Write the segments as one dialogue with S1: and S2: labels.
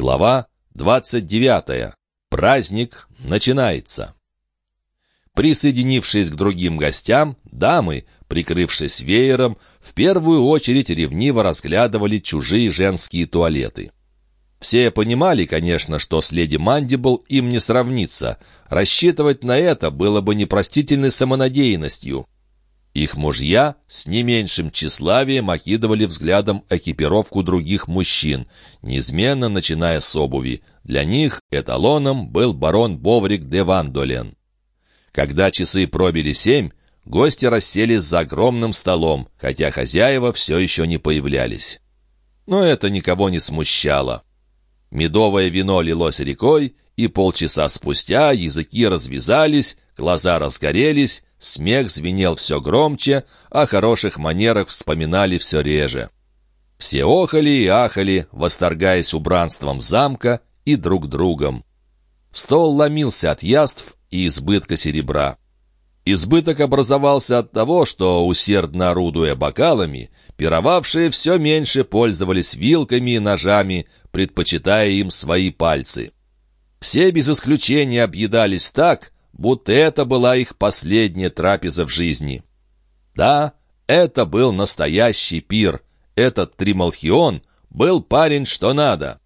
S1: Глава 29. Праздник начинается. Присоединившись к другим гостям, дамы, прикрывшись веером, в первую очередь ревниво разглядывали чужие женские туалеты. Все понимали, конечно, что с леди Мандибл им не сравнится. Рассчитывать на это было бы непростительной самонадеянностью. Их мужья с не меньшим тщеславием окидывали взглядом экипировку других мужчин, неизменно начиная с обуви. Для них эталоном был барон Боврик де Вандолен. Когда часы пробили семь, гости расселись за огромным столом, хотя хозяева все еще не появлялись. Но это никого не смущало. Медовое вино лилось рекой, и полчаса спустя языки развязались, глаза разгорелись, смех звенел все громче, о хороших манерах вспоминали все реже. Все охали и ахали, восторгаясь убранством замка и друг другом. Стол ломился от яств и избытка серебра. Избыток образовался от того, что, усердно орудуя бокалами, пировавшие все меньше пользовались вилками и ножами, предпочитая им свои пальцы. Все без исключения объедались так, будто это была их последняя трапеза в жизни. Да, это был настоящий пир. Этот Трималхион был парень что надо.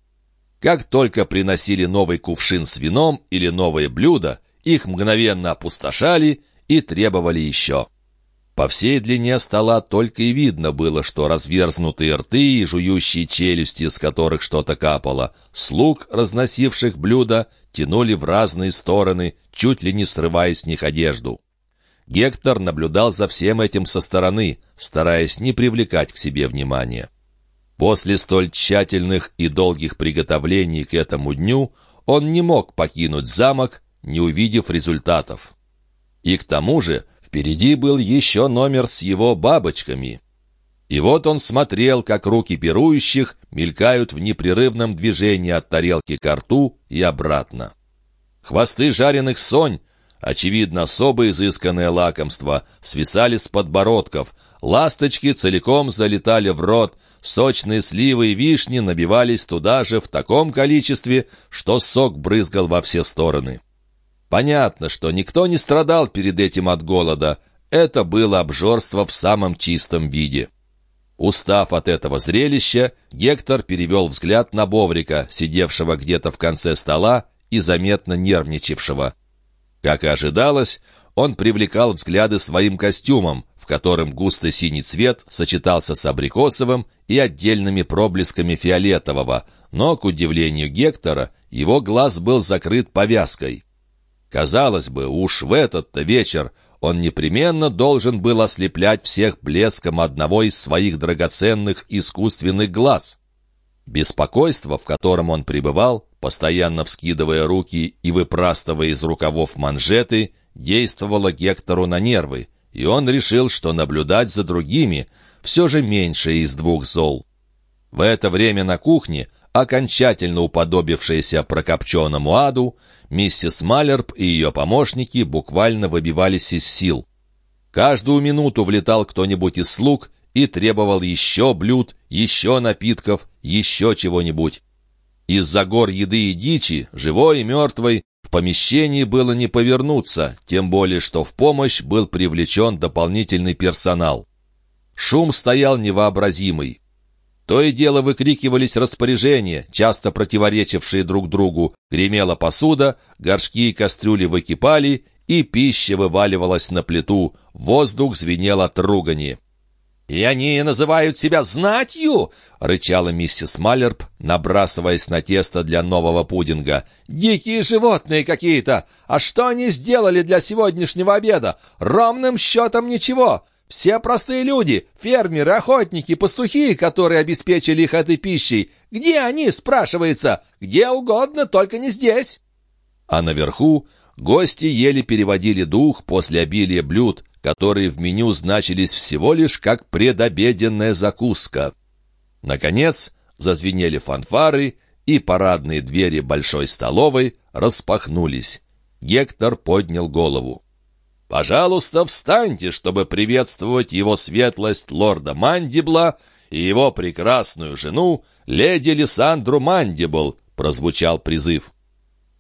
S1: Как только приносили новый кувшин с вином или новое блюдо, их мгновенно опустошали и требовали еще. По всей длине стола только и видно было, что разверзнутые рты и жующие челюсти, с которых что-то капало, слуг, разносивших блюда, тянули в разные стороны, чуть ли не срывая с них одежду. Гектор наблюдал за всем этим со стороны, стараясь не привлекать к себе внимания. После столь тщательных и долгих приготовлений к этому дню он не мог покинуть замок, не увидев результатов. И к тому же Впереди был еще номер с его бабочками. И вот он смотрел, как руки пирующих мелькают в непрерывном движении от тарелки к рту и обратно. Хвосты жареных сонь, очевидно, особо изысканное лакомство, свисали с подбородков, ласточки целиком залетали в рот, сочные сливы и вишни набивались туда же в таком количестве, что сок брызгал во все стороны. Понятно, что никто не страдал перед этим от голода. Это было обжорство в самом чистом виде. Устав от этого зрелища, Гектор перевел взгляд на Боврика, сидевшего где-то в конце стола и заметно нервничавшего. Как и ожидалось, он привлекал взгляды своим костюмом, в котором густо синий цвет сочетался с абрикосовым и отдельными проблесками фиолетового, но, к удивлению Гектора, его глаз был закрыт повязкой. Казалось бы, уж в этот-то вечер он непременно должен был ослеплять всех блеском одного из своих драгоценных искусственных глаз. Беспокойство, в котором он пребывал, постоянно вскидывая руки и выпрастывая из рукавов манжеты, действовало Гектору на нервы, и он решил, что наблюдать за другими все же меньше из двух зол. В это время на кухне окончательно уподобившаяся прокопченному аду, миссис Малерб и ее помощники буквально выбивались из сил. Каждую минуту влетал кто-нибудь из слуг и требовал еще блюд, еще напитков, еще чего-нибудь. Из-за гор еды и дичи, живой и мертвой, в помещении было не повернуться, тем более что в помощь был привлечен дополнительный персонал. Шум стоял невообразимый. То и дело выкрикивались распоряжения, часто противоречившие друг другу. Гремела посуда, горшки и кастрюли выкипали, и пища вываливалась на плиту. Воздух звенел от ругани. «И они называют себя знатью!» — рычала миссис Маллерб, набрасываясь на тесто для нового пудинга. «Дикие животные какие-то! А что они сделали для сегодняшнего обеда? Ровным счетом ничего! Все простые люди, фермеры, охотники, пастухи, которые обеспечили их этой пищей. Где они, спрашивается? Где угодно, только не здесь. А наверху гости еле переводили дух после обилия блюд, которые в меню значились всего лишь как предобеденная закуска. Наконец зазвенели фанфары, и парадные двери большой столовой распахнулись. Гектор поднял голову. Пожалуйста, встаньте, чтобы приветствовать его светлость лорда Мандибла и его прекрасную жену, леди Лиссандру Мандибл, прозвучал призыв.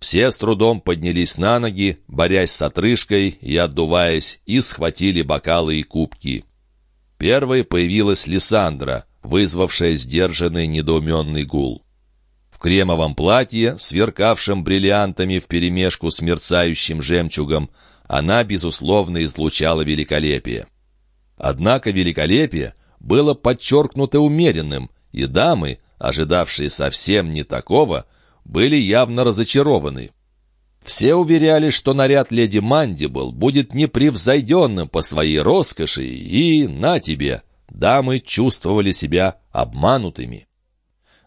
S1: Все с трудом поднялись на ноги, борясь с отрыжкой и отдуваясь, и схватили бокалы и кубки. Первой появилась Лиссандра, вызвавшая сдержанный недоуменный гул. В кремовом платье, сверкавшем бриллиантами вперемешку с мерцающим жемчугом, она, безусловно, излучала великолепие. Однако великолепие было подчеркнуто умеренным, и дамы, ожидавшие совсем не такого, были явно разочарованы. Все уверяли, что наряд леди Мандибл будет непревзойденным по своей роскоши, и, на тебе, дамы чувствовали себя обманутыми.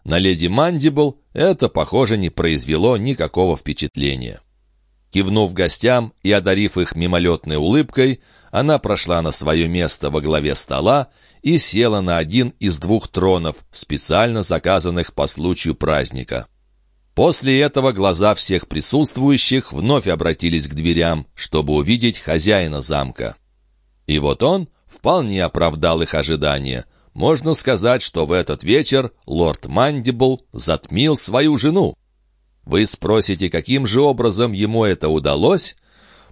S1: На леди Мандибл это, похоже, не произвело никакого впечатления. Кивнув гостям и одарив их мимолетной улыбкой, она прошла на свое место во главе стола и села на один из двух тронов, специально заказанных по случаю праздника. После этого глаза всех присутствующих вновь обратились к дверям, чтобы увидеть хозяина замка. И вот он вполне оправдал их ожидания. Можно сказать, что в этот вечер лорд Мандибл затмил свою жену. Вы спросите, каким же образом ему это удалось?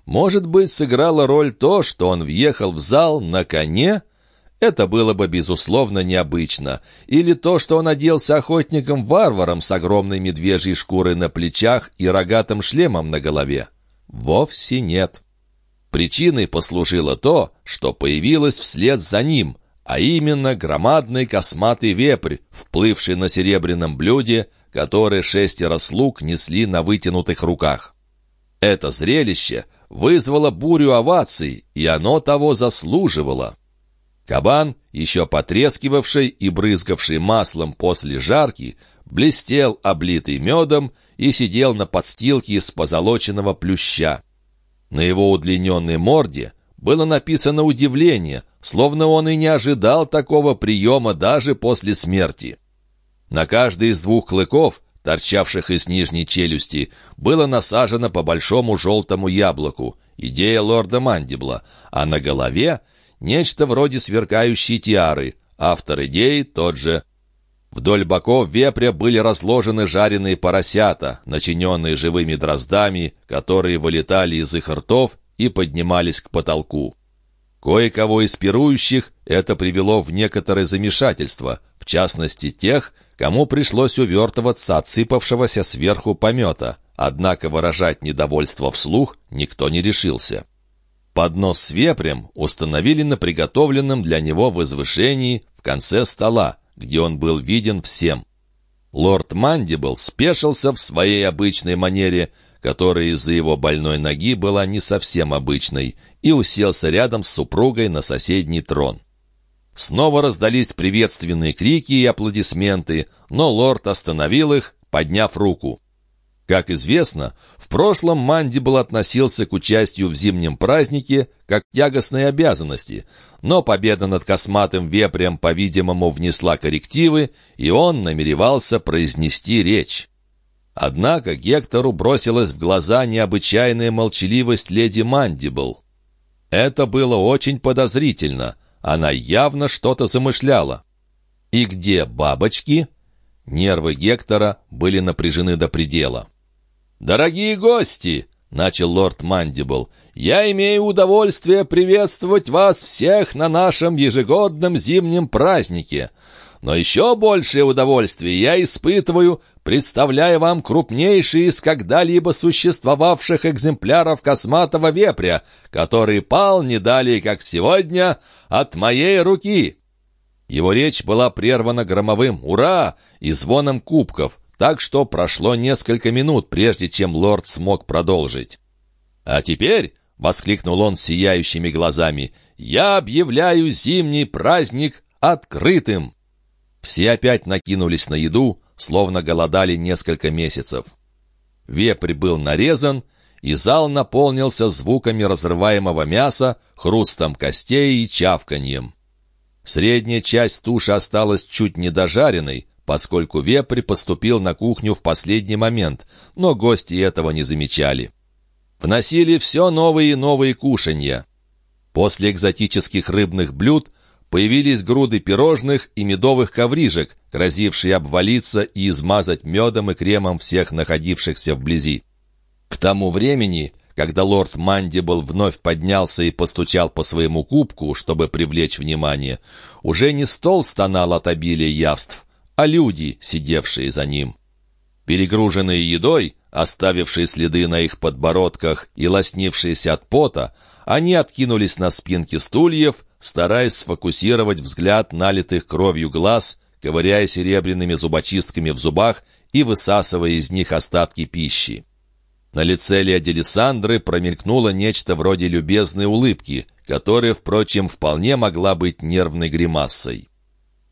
S1: Может быть, сыграла роль то, что он въехал в зал на коне — это было бы, безусловно, необычно. Или то, что он оделся охотником-варваром с огромной медвежьей шкурой на плечах и рогатым шлемом на голове. Вовсе нет. Причиной послужило то, что появилось вслед за ним, а именно громадный косматый вепрь, вплывший на серебряном блюде, которое шестеро слуг несли на вытянутых руках. Это зрелище вызвало бурю оваций, и оно того заслуживало. Кабан, еще потрескивавший и брызгавший маслом после жарки, блестел, облитый медом, и сидел на подстилке из позолоченного плюща. На его удлиненной морде было написано удивление, словно он и не ожидал такого приема даже после смерти. На каждый из двух клыков, торчавших из нижней челюсти, было насажено по большому желтому яблоку, идея лорда Мандибла, а на голове — Нечто вроде сверкающей тиары. Автор идеи тот же. Вдоль боков вепря были разложены жареные поросята, начиненные живыми дроздами, которые вылетали из их ртов и поднимались к потолку. Кое-кого из пирующих это привело в некоторое замешательство, в частности тех, кому пришлось увертываться от сыпавшегося сверху помета, однако выражать недовольство вслух никто не решился. Поднос с вепрем установили на приготовленном для него возвышении в конце стола, где он был виден всем. Лорд Мандибл спешился в своей обычной манере, которая из-за его больной ноги была не совсем обычной, и уселся рядом с супругой на соседний трон. Снова раздались приветственные крики и аплодисменты, но лорд остановил их, подняв руку. Как известно, в прошлом Мандибл относился к участию в зимнем празднике как к тягостной обязанности, но победа над косматым вепрем, по-видимому, внесла коррективы, и он намеревался произнести речь. Однако Гектору бросилась в глаза необычайная молчаливость леди Мандибл. Это было очень подозрительно, она явно что-то замышляла. «И где бабочки?» Нервы Гектора были напряжены до предела. «Дорогие гости!» — начал лорд Мандибл. «Я имею удовольствие приветствовать вас всех на нашем ежегодном зимнем празднике. Но еще большее удовольствие я испытываю, представляя вам крупнейший из когда-либо существовавших экземпляров косматого вепря, который пал не далее, как сегодня, от моей руки». Его речь была прервана громовым «Ура!» и звоном кубков — так что прошло несколько минут, прежде чем лорд смог продолжить. «А теперь», — воскликнул он сияющими глазами, — «я объявляю зимний праздник открытым!» Все опять накинулись на еду, словно голодали несколько месяцев. Вепрь был нарезан, и зал наполнился звуками разрываемого мяса, хрустом костей и чавканьем. Средняя часть туши осталась чуть недожаренной, поскольку вепрь поступил на кухню в последний момент, но гости этого не замечали. Вносили все новые и новые кушанья. После экзотических рыбных блюд появились груды пирожных и медовых коврижек, грозившие обвалиться и измазать медом и кремом всех находившихся вблизи. К тому времени, когда лорд Мандибл вновь поднялся и постучал по своему кубку, чтобы привлечь внимание, уже не стол стонал от обилия явств, а люди, сидевшие за ним. Перегруженные едой, оставившие следы на их подбородках и лоснившиеся от пота, они откинулись на спинки стульев, стараясь сфокусировать взгляд налитых кровью глаз, ковыряя серебряными зубочистками в зубах и высасывая из них остатки пищи. На лице леди Лиссандры промелькнуло нечто вроде любезной улыбки, которая, впрочем, вполне могла быть нервной гримасой.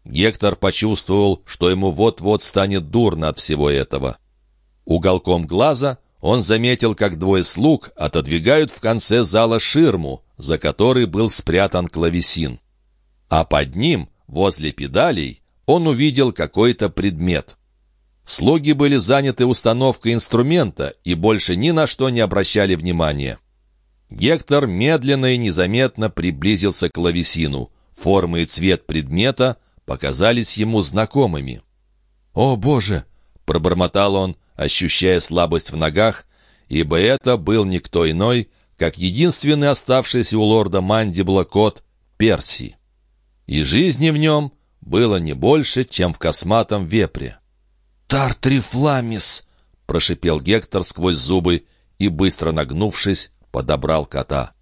S1: Гектор почувствовал, что ему вот-вот станет дурно от всего этого. Уголком глаза он заметил, как двое слуг отодвигают в конце зала ширму, за которой был спрятан клавесин. А под ним, возле педалей, он увидел какой-то предмет. Слуги были заняты установкой инструмента и больше ни на что не обращали внимания. Гектор медленно и незаметно приблизился к клавесину. Форма и цвет предмета показались ему знакомыми. «О, Боже!» — пробормотал он, ощущая слабость в ногах, ибо это был никто иной, как единственный оставшийся у лорда Мандибла кот Перси. И жизни в нем было не больше, чем в косматом вепре. «Тартрифламис!» — прошипел Гектор сквозь зубы и, быстро нагнувшись, подобрал кота.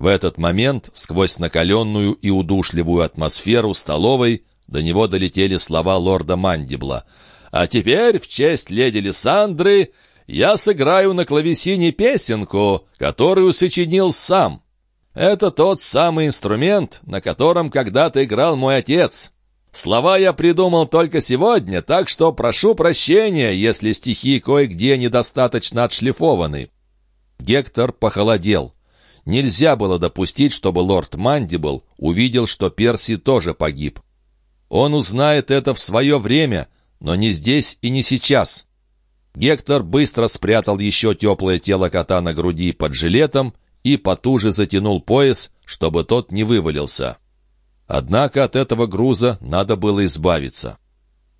S1: В этот момент, сквозь накаленную и удушливую атмосферу столовой, до него долетели слова лорда Мандибла. «А теперь, в честь леди Лиссандры, я сыграю на клавесине песенку, которую сочинил сам. Это тот самый инструмент, на котором когда-то играл мой отец. Слова я придумал только сегодня, так что прошу прощения, если стихи кое-где недостаточно отшлифованы». Гектор похолодел. Нельзя было допустить, чтобы лорд Мандибл увидел, что Перси тоже погиб. Он узнает это в свое время, но не здесь и не сейчас. Гектор быстро спрятал еще теплое тело кота на груди под жилетом и потуже затянул пояс, чтобы тот не вывалился. Однако от этого груза надо было избавиться.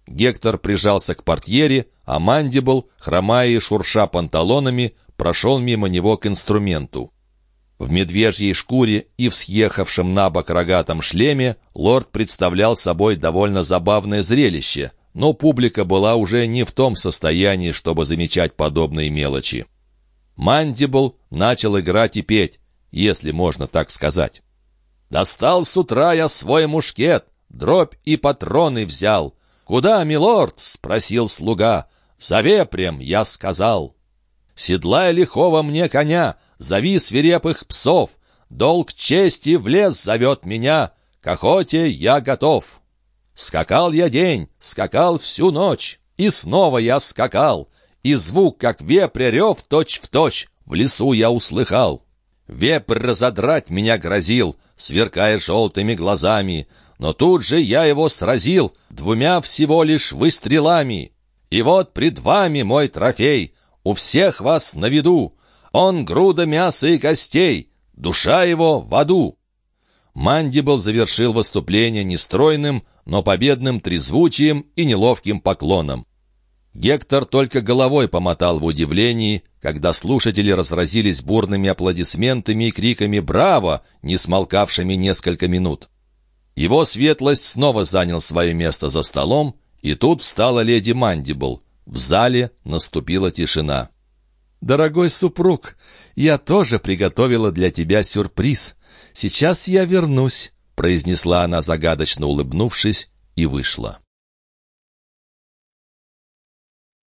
S1: Гектор прижался к портьере, а Мандибл, хромая и шурша панталонами, прошел мимо него к инструменту. В медвежьей шкуре и в съехавшем на бок рогатом шлеме лорд представлял собой довольно забавное зрелище, но публика была уже не в том состоянии, чтобы замечать подобные мелочи. Мандибл начал играть и петь, если можно так сказать. «Достал с утра я свой мушкет, дробь и патроны взял. Куда, милорд?» — спросил слуга. «За вепрем», — я сказал. «Седлай лихого мне коня, зови свирепых псов. Долг чести в лес зовет меня, к охоте я готов». Скакал я день, скакал всю ночь, и снова я скакал, и звук, как вепря рев точь-в-точь, в лесу я услыхал. Вепрь разодрать меня грозил, сверкая желтыми глазами, но тут же я его сразил двумя всего лишь выстрелами. И вот пред вами мой трофей, у всех вас на виду. Он груда мяса и костей, душа его в аду. Мандибл завершил выступление нестройным, но победным трезвучием и неловким поклоном. Гектор только головой помотал в удивлении, когда слушатели разразились бурными аплодисментами и криками «Браво!», не смолкавшими несколько минут. Его светлость снова занял свое место за столом, и тут встала леди Мандибл. В зале наступила тишина. «Дорогой супруг, я тоже приготовила для тебя сюрприз. Сейчас я вернусь» произнесла она загадочно улыбнувшись и вышла.